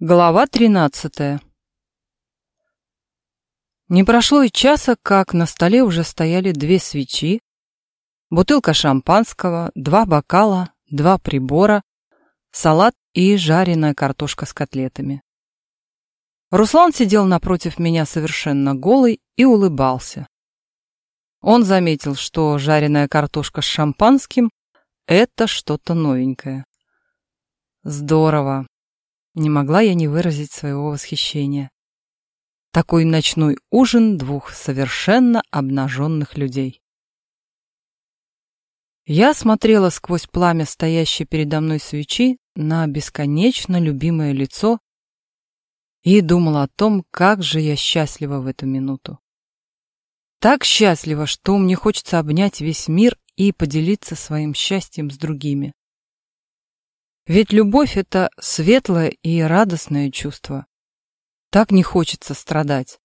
Глава тринадцатая Не прошло и часа, как на столе уже стояли две свечи, бутылка шампанского, два бокала, два прибора, салат и жареная картошка с котлетами. Руслан сидел напротив меня совершенно голый и улыбался. Он заметил, что жареная картошка с шампанским — это что-то новенькое. Здорово. Не могла я не выразить своего восхищения. Такой ночной ужин двух совершенно обнаженных людей. Я смотрела сквозь пламя стоящей передо мной свечи на бесконечно любимое лицо и думала о том, как же я счастлива в эту минуту. Так счастлива, что мне хочется обнять весь мир и поделиться своим счастьем с другими. Ведь любовь — это светлое и радостное чувство. Так не хочется страдать.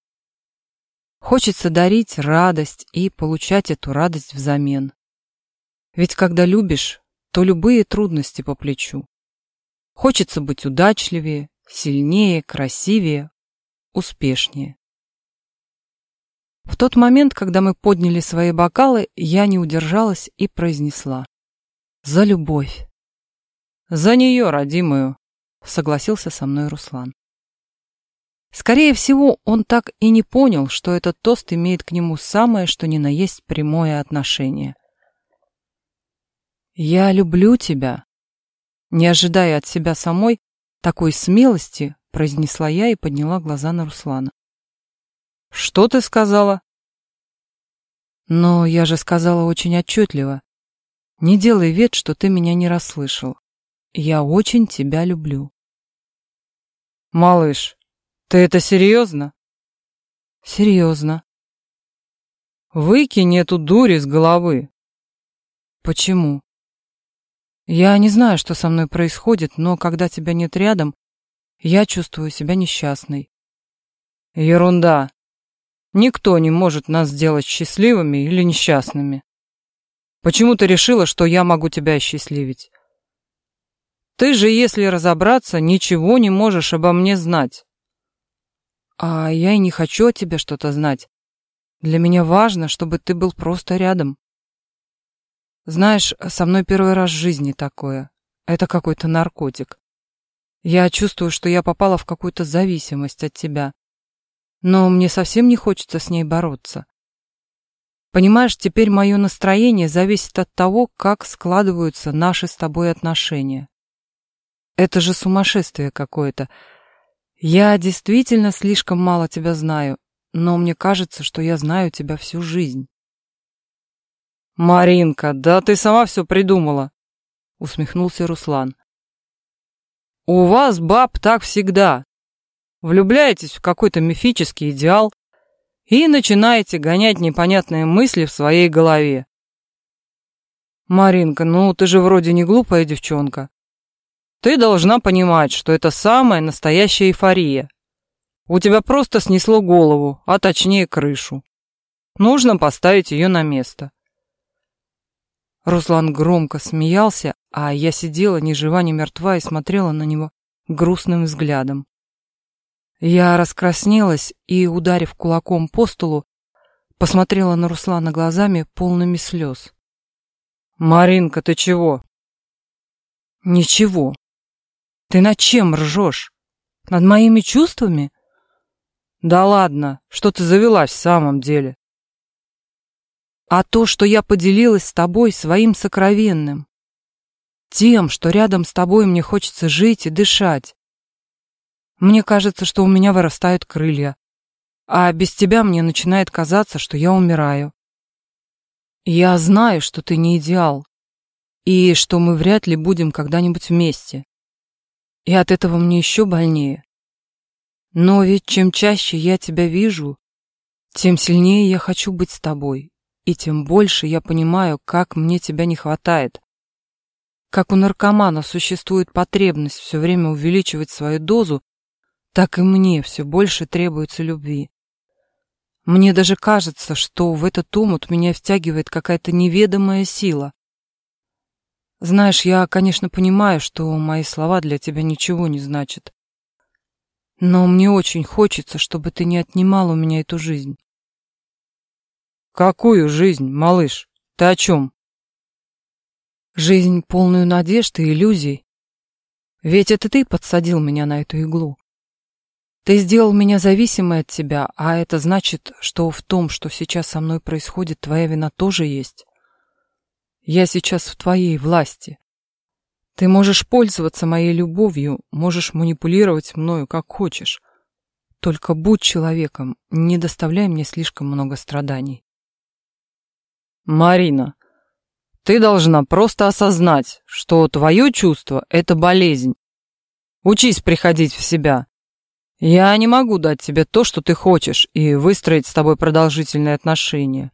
Хочется дарить радость и получать эту радость взамен. Ведь когда любишь, то любые трудности по плечу. Хочется быть удачливее, сильнее, красивее, успешнее. В тот момент, когда мы подняли свои бокалы, я не удержалась и произнесла. «За любовь!» «За нее, родимую», — согласился со мной Руслан. Скорее всего, он так и не понял, что этот тост имеет к нему самое, что ни на есть прямое отношение. «Я люблю тебя», — не ожидая от себя самой такой смелости, произнесла я и подняла глаза на Руслана. «Что ты сказала?» «Но я же сказала очень отчетливо. Не делай вид, что ты меня не расслышал. Я очень тебя люблю. Малыш, ты это серьезно? Серьезно. Выкинь эту дурь из головы. Почему? Я не знаю, что со мной происходит, но когда тебя нет рядом, я чувствую себя несчастной. Ерунда. Никто не может нас сделать счастливыми или несчастными. Почему ты решила, что я могу тебя осчастливить? Ты же, если разобраться, ничего не можешь обо мне знать. А я и не хочу о тебе что-то знать. Для меня важно, чтобы ты был просто рядом. Знаешь, со мной первый раз в жизни такое. Это какой-то наркотик. Я чувствую, что я попала в какую-то зависимость от тебя. Но мне совсем не хочется с ней бороться. Понимаешь, теперь мое настроение зависит от того, как складываются наши с тобой отношения. Это же сумасшествие какое-то. Я действительно слишком мало тебя знаю, но мне кажется, что я знаю тебя всю жизнь. Маринка, да ты сама все придумала, усмехнулся Руслан. У вас, баб, так всегда. Влюбляетесь в какой-то мифический идеал и начинаете гонять непонятные мысли в своей голове. Маринка, ну ты же вроде не глупая девчонка. Ты должна понимать, что это самая настоящая эйфория. У тебя просто снесло голову, а точнее крышу. Нужно поставить ее на место. Руслан громко смеялся, а я сидела ни жива, ни мертва и смотрела на него грустным взглядом. Я раскраснелась и, ударив кулаком по столу, посмотрела на Руслана глазами, полными слез. «Маринка, ты чего?» «Ничего», ты над чем ржешь? Над моими чувствами? Да ладно, что ты завелась в самом деле? А то, что я поделилась с тобой своим сокровенным. Тем, что рядом с тобой мне хочется жить и дышать. Мне кажется, что у меня вырастают крылья, а без тебя мне начинает казаться, что я умираю. Я знаю, что ты не идеал, и что мы вряд ли будем когда-нибудь вместе. И от этого мне еще больнее. Но ведь чем чаще я тебя вижу, тем сильнее я хочу быть с тобой, и тем больше я понимаю, как мне тебя не хватает. Как у наркомана существует потребность все время увеличивать свою дозу, так и мне все больше требуется любви. Мне даже кажется, что в этот омут меня втягивает какая-то неведомая сила, знаешь, я, конечно, понимаю, что мои слова для тебя ничего не значат. Но мне очень хочется, чтобы ты не отнимал у меня эту жизнь. Какую жизнь, малыш? Ты о чем? Жизнь, полную надежд и иллюзий. Ведь это ты подсадил меня на эту иглу. Ты сделал меня зависимой от тебя, а это значит, что в том, что сейчас со мной происходит, твоя вина тоже есть. Я сейчас в твоей власти. Ты можешь пользоваться моей любовью, можешь манипулировать мною как хочешь. Только будь человеком, не доставляй мне слишком много страданий. Марина, ты должна просто осознать, что твое чувство — это болезнь. Учись приходить в себя. Я не могу дать тебе то, что ты хочешь, и выстроить с тобой продолжительные отношения.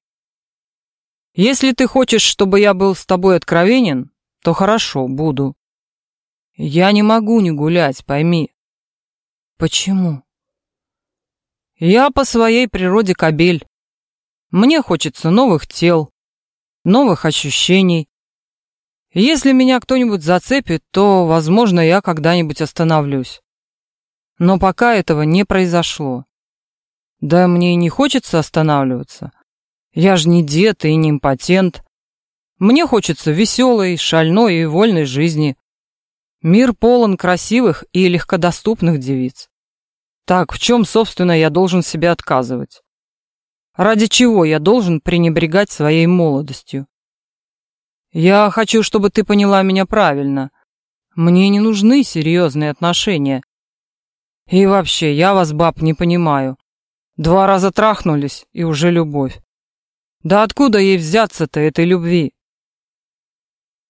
Если ты хочешь, чтобы я был с тобой откровенен, то хорошо, буду. Я не могу не гулять, пойми. Почему? Я по своей природе кобель. Мне хочется новых тел, новых ощущений. Если меня кто-нибудь зацепит, то, возможно, я когда-нибудь остановлюсь. Но пока этого не произошло. Да мне и не хочется останавливаться. Я же не дед и не импотент. Мне хочется веселой, шальной и вольной жизни. Мир полон красивых и легкодоступных девиц. Так в чем, собственно, я должен себе отказывать? Ради чего я должен пренебрегать своей молодостью? Я хочу, чтобы ты поняла меня правильно. Мне не нужны серьезные отношения. И вообще, я вас, баб, не понимаю. Два раза трахнулись, и уже любовь. Да откуда ей взяться-то этой любви?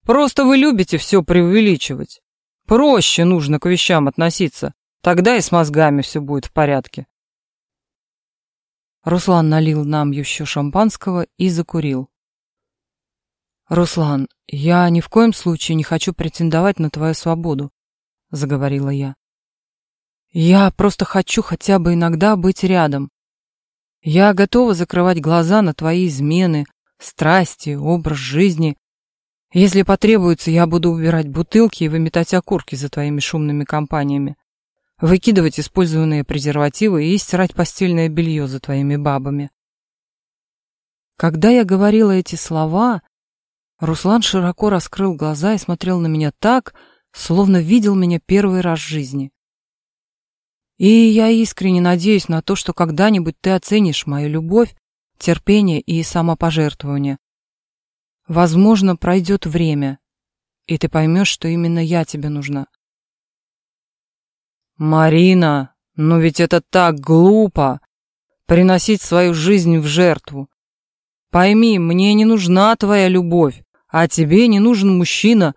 Просто вы любите все преувеличивать. Проще нужно к вещам относиться. Тогда и с мозгами все будет в порядке. Руслан налил нам еще шампанского и закурил. «Руслан, я ни в коем случае не хочу претендовать на твою свободу», — заговорила я. «Я просто хочу хотя бы иногда быть рядом. Я готова закрывать глаза на твои измены, страсти, образ жизни. Если потребуется, я буду убирать бутылки и выметать окурки за твоими шумными компаниями выкидывать использованные презервативы и стирать постельное белье за твоими бабами. Когда я говорила эти слова, Руслан широко раскрыл глаза и смотрел на меня так, словно видел меня первый раз в жизни. И я искренне надеюсь на то, что когда-нибудь ты оценишь мою любовь, терпение и самопожертвование. Возможно, пройдет время, и ты поймешь, что именно я тебе нужна. «Марина, но ведь это так глупо! Приносить свою жизнь в жертву! Пойми, мне не нужна твоя любовь, а тебе не нужен мужчина,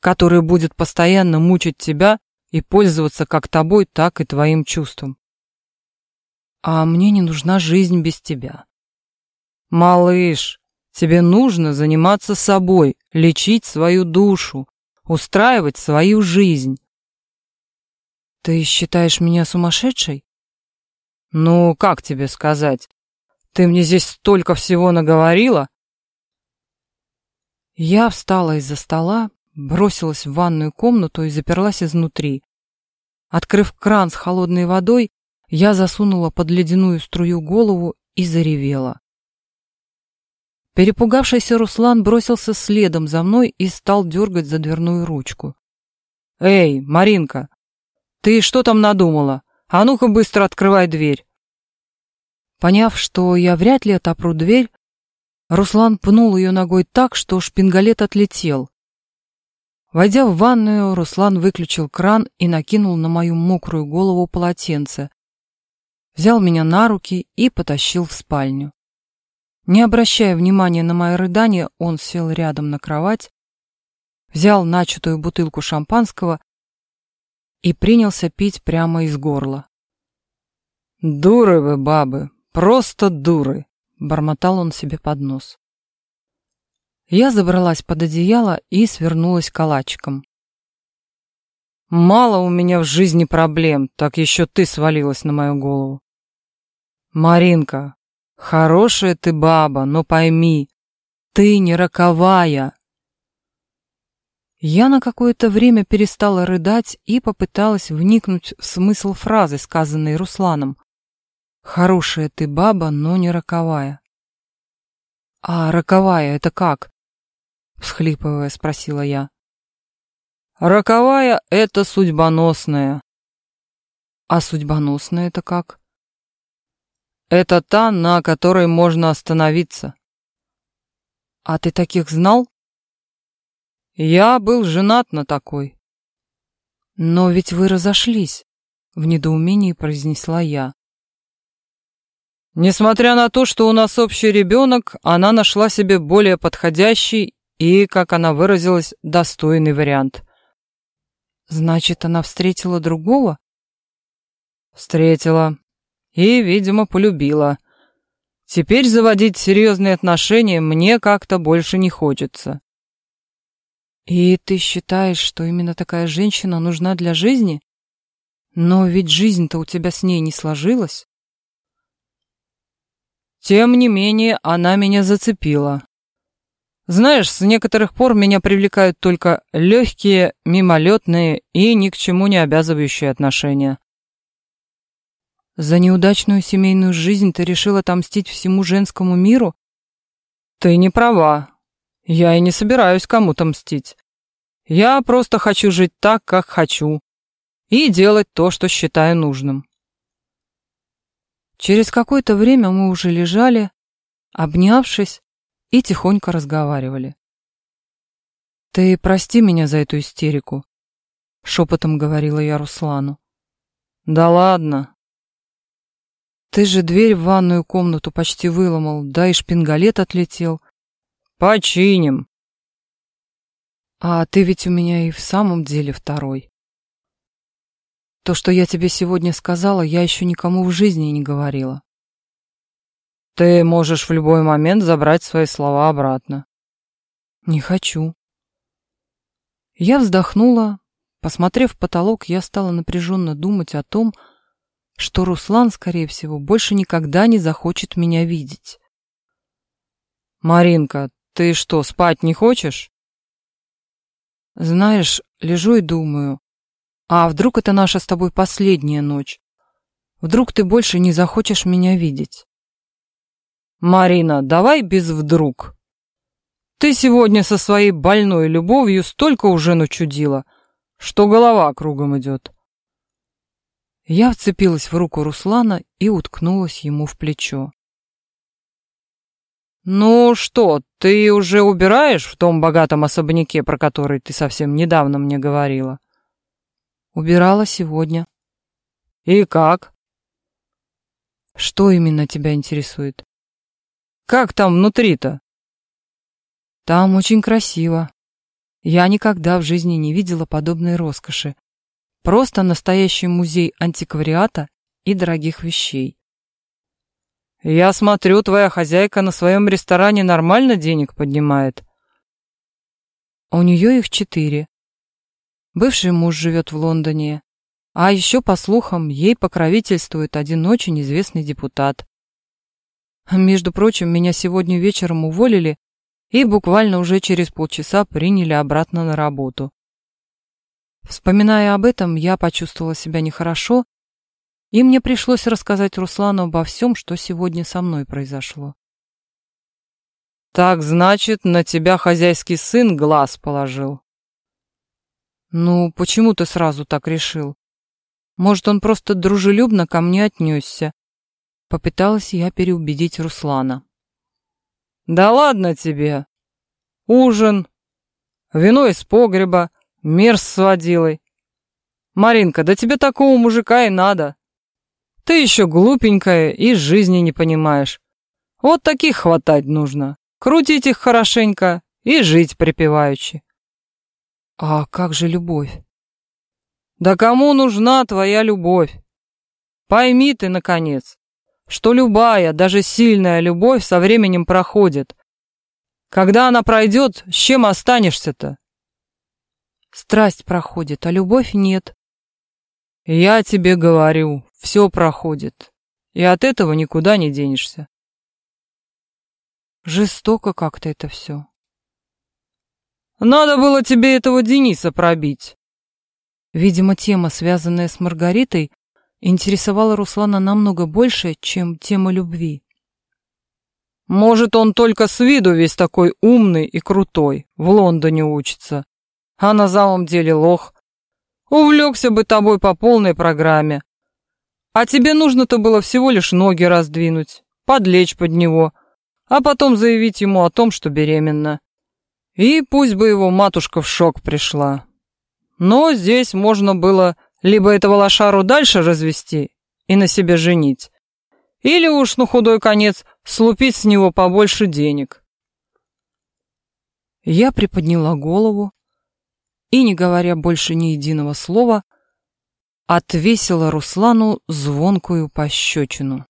который будет постоянно мучить тебя и пользоваться как тобой, так и твоим чувством. А мне не нужна жизнь без тебя. Малыш, тебе нужно заниматься собой, лечить свою душу, устраивать свою жизнь. Ты считаешь меня сумасшедшей? Ну, как тебе сказать? Ты мне здесь столько всего наговорила. Я встала из-за стола, бросилась в ванную комнату и заперлась изнутри. Открыв кран с холодной водой, я засунула под ледяную струю голову и заревела. Перепугавшийся Руслан бросился следом за мной и стал дергать за дверную ручку. «Эй, Маринка, «Ты что там надумала? А ну-ка быстро открывай дверь!» Поняв, что я вряд ли отопру дверь, Руслан пнул ее ногой так, что шпингалет отлетел. Войдя в ванную, Руслан выключил кран и накинул на мою мокрую голову полотенце. Взял меня на руки и потащил в спальню. Не обращая внимания на мои рыдания, он сел рядом на кровать, взял начатую бутылку шампанского и принялся пить прямо из горла. «Дуры вы, бабы, просто дуры!» — бормотал он себе под нос. Я забралась под одеяло и свернулась калачиком. «Мало у меня в жизни проблем, так еще ты свалилась на мою голову. Маринка, хорошая ты баба, но пойми, ты не роковая. Я на какое-то время перестала рыдать и попыталась вникнуть в смысл фразы, сказанной Русланом. «Хорошая ты баба, но не роковая». «А роковая — это как?» — всхлипывая, спросила я. «Роковая — это судьбоносная». «А судьбоносная — это как?» «Это та, на которой можно остановиться». «А ты таких знал?» Я был женат на такой. Но ведь вы разошлись, в недоумении произнесла я. Несмотря на то, что у нас общий ребенок, она нашла себе более подходящий и, как она выразилась, достойный вариант. Значит, она встретила другого? Встретила. И, видимо, полюбила. Теперь заводить серьезные отношения мне как-то больше не хочется. И ты считаешь, что именно такая женщина нужна для жизни? Но ведь жизнь-то у тебя с ней не сложилась. Тем не менее, она меня зацепила. Знаешь, с некоторых пор меня привлекают только легкие, мимолетные и ни к чему не обязывающие отношения. За неудачную семейную жизнь ты решил отомстить всему женскому миру? Ты не права. Я и не собираюсь кому-то мстить. Я просто хочу жить так, как хочу, и делать то, что считаю нужным. Через какое-то время мы уже лежали, обнявшись, и тихонько разговаривали. «Ты прости меня за эту истерику», — шепотом говорила я Руслану. «Да ладно». «Ты же дверь в ванную комнату почти выломал, да и шпингалет отлетел. Починим. А ты ведь у меня и в самом деле второй. То, что я тебе сегодня сказала, я еще никому в жизни не говорила. Ты можешь в любой момент забрать свои слова обратно. Не хочу. Я вздохнула. Посмотрев в потолок, я стала напряженно думать о том, что Руслан, скорее всего, больше никогда не захочет меня видеть. «Маринка, ты что, спать не хочешь? Знаешь, лежу и думаю, а вдруг это наша с тобой последняя ночь? Вдруг ты больше не захочешь меня видеть? Марина, давай без вдруг. Ты сегодня со своей больной любовью столько уже начудила, что голова кругом идет. Я вцепилась в руку Руслана и уткнулась ему в плечо. «Ну что, ты уже убираешь в том богатом особняке, про который ты совсем недавно мне говорила?» «Убирала сегодня». «И как?» «Что именно тебя интересует?» «Как там внутри-то?» «Там очень красиво. Я никогда в жизни не видела подобной роскоши. Просто настоящий музей антиквариата и дорогих вещей. Я смотрю, твоя хозяйка на своем ресторане нормально денег поднимает. У нее их четыре. Бывший муж живет в Лондоне. А еще, по слухам, ей покровительствует один очень известный депутат. Между прочим, меня сегодня вечером уволили и буквально уже через полчаса приняли обратно на работу. Вспоминая об этом, я почувствовала себя нехорошо и мне пришлось рассказать Руслану обо всем, что сегодня со мной произошло. «Так, значит, на тебя хозяйский сын глаз положил?» «Ну, почему ты сразу так решил? Может, он просто дружелюбно ко мне отнесся?» Попыталась я переубедить Руслана. «Да ладно тебе! Ужин, вино из погреба, мир с водилой. Маринка, да тебе такого мужика и надо!» Ты еще глупенькая и жизни не понимаешь. Вот таких хватать нужно. Крутить их хорошенько и жить припеваючи. А как же любовь? Да кому нужна твоя любовь? Пойми ты, наконец, что любая, даже сильная любовь со временем проходит. Когда она пройдет, с чем останешься-то? Страсть проходит, а любовь нет. Я тебе говорю, все проходит, и от этого никуда не денешься. Жестоко как-то это все. Надо было тебе этого Дениса пробить. Видимо, тема, связанная с Маргаритой, интересовала Руслана намного больше, чем тема любви. Может, он только с виду весь такой умный и крутой, в Лондоне учится, а на самом деле лох. Увлекся бы тобой по полной программе. А тебе нужно-то было всего лишь ноги раздвинуть, подлечь под него, а потом заявить ему о том, что беременна. И пусть бы его матушка в шок пришла. Но здесь можно было либо этого лошару дальше развести и на себе женить, или уж на худой конец слупить с него побольше денег. Я приподняла голову и, не говоря больше ни единого слова, отвесила Руслану звонкую пощечину.